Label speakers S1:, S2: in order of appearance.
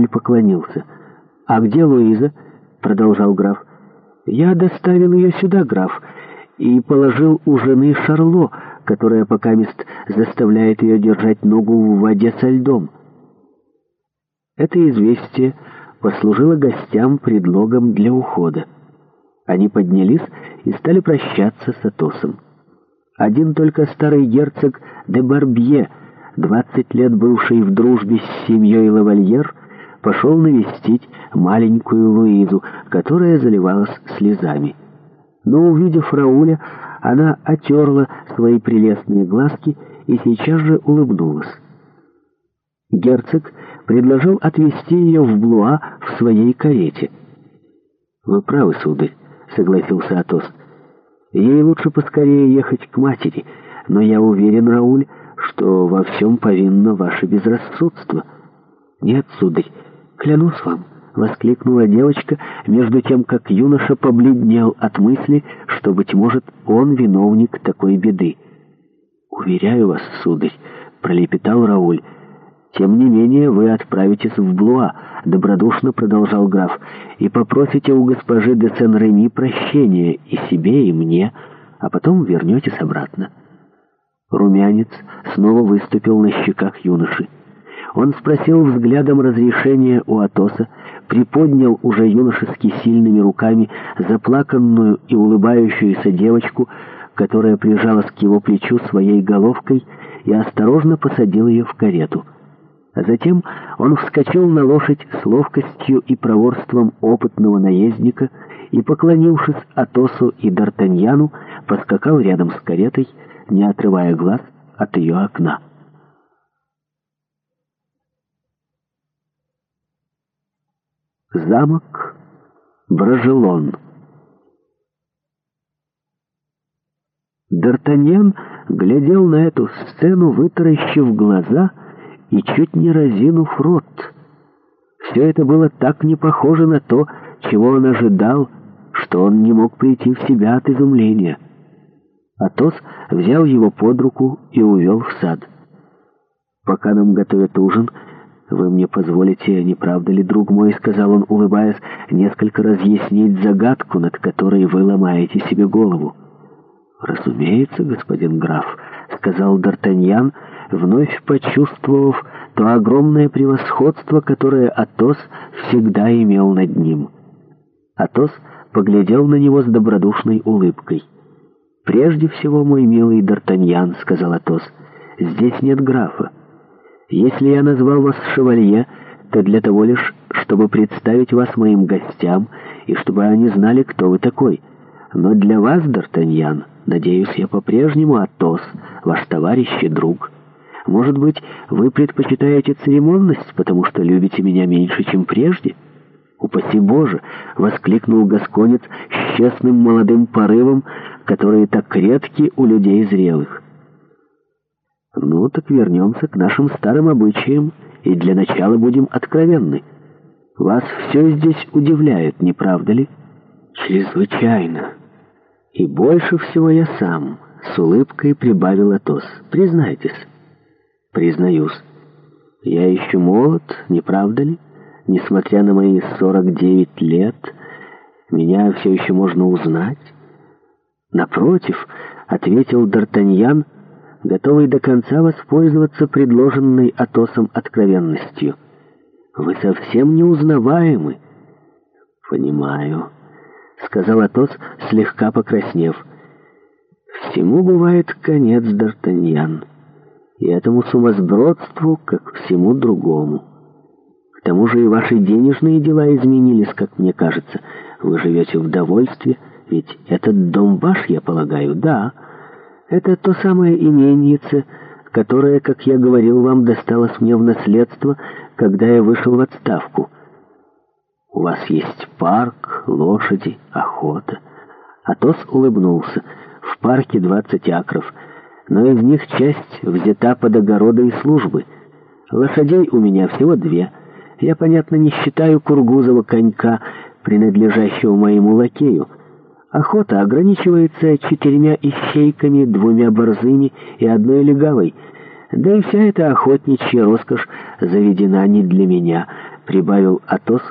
S1: Рауль поклонился. «А где Луиза?» — продолжал граф. «Я доставил ее сюда, граф, и положил у жены Шарло, которая пока мест заставляет ее держать ногу в воде со льдом». Это известие послужило гостям предлогом для ухода. Они поднялись и стали прощаться с Атосом. Один только старый герцог де Барбье, 20 лет бывший в дружбе с семьей Лавальер, пошел навестить маленькую Луизу, которая заливалась слезами. Но, увидев Рауля, она отерла свои прелестные глазки и сейчас же улыбнулась. Герцог предложил отвезти ее в Блуа в своей карете. «Вы правы, сударь», — согласился Атос. «Ей лучше поскорее ехать к матери, но я уверен, Рауль, что во всем повинно ваше безрассудство». «Нет, сударь», «Клянусь вам!» — воскликнула девочка, между тем, как юноша побледнел от мысли, что, быть может, он виновник такой беды. «Уверяю вас, сударь!» — пролепетал Рауль. «Тем не менее вы отправитесь в Блуа», — добродушно продолжал граф, «и попросите у госпожи де Сен-Реми прощения и себе, и мне, а потом вернетесь обратно». Румянец снова выступил на щеках юноши. Он спросил взглядом разрешения у Атоса, приподнял уже юношески сильными руками заплаканную и улыбающуюся девочку, которая прижалась к его плечу своей головкой и осторожно посадил ее в карету. А затем он вскочил на лошадь с ловкостью и проворством опытного наездника и, поклонившись Атосу и Д'Артаньяну, поскакал рядом с каретой, не отрывая глаз от ее окна. Замок Бражелон. Д'Артаньян глядел на эту сцену, вытаращив глаза и чуть не разинув рот. Все это было так не похоже на то, чего он ожидал, что он не мог прийти в себя от изумления. Атос взял его под руку и увел в сад. «Пока нам готовят ужин», «Вы мне позволите, не правда ли, друг мой, — сказал он, улыбаясь, — несколько разъяснить загадку, над которой вы ломаете себе голову?» «Разумеется, господин граф», — сказал Д'Артаньян, вновь почувствовав то огромное превосходство, которое Атос всегда имел над ним. Атос поглядел на него с добродушной улыбкой. «Прежде всего, мой милый Д'Артаньян, — сказал Атос, — здесь нет графа. Если я назвал вас шевалье, то для того лишь, чтобы представить вас моим гостям и чтобы они знали, кто вы такой. Но для вас, Д'Артаньян, надеюсь, я по-прежнему Атос, ваш товарищ и друг. Может быть, вы предпочитаете церемонность, потому что любите меня меньше, чем прежде?» «Упаси Боже!» — воскликнул Гасконец с честным молодым порывом, которые так редки у людей зрелых. Ну, так вернемся к нашим старым обычаям и для начала будем откровенны. Вас все здесь удивляет, не правда ли? Чрезвычайно. И больше всего я сам, с улыбкой прибавил Атос. Признайтесь. Признаюсь. Я еще молод, не правда ли? Несмотря на мои 49 лет, меня все еще можно узнать. Напротив, ответил Д'Артаньян, — готовый до конца воспользоваться предложенной Атосом откровенностью. «Вы совсем неузнаваемы!» «Понимаю», — сказал Атос, слегка покраснев. «Всему бывает конец, Д'Артаньян, и этому сумасбродству, как всему другому. К тому же и ваши денежные дела изменились, как мне кажется. Вы живете в довольстве, ведь этот дом ваш, я полагаю, да». Это то самое именице, которое, как я говорил вам, досталось мне в наследство, когда я вышел в отставку. У вас есть парк, лошади, охота. Атос улыбнулся. В парке 20 акров, но из них часть взята под огороды и службы. Лошадей у меня всего две. Я, понятно, не считаю кургузого конька, принадлежащего моему лакею. Охота ограничивается четырьмя ищейками, двумя борзыми и одной легавой. Да и вся эта охотничья роскошь заведена не для меня», — прибавил Атос,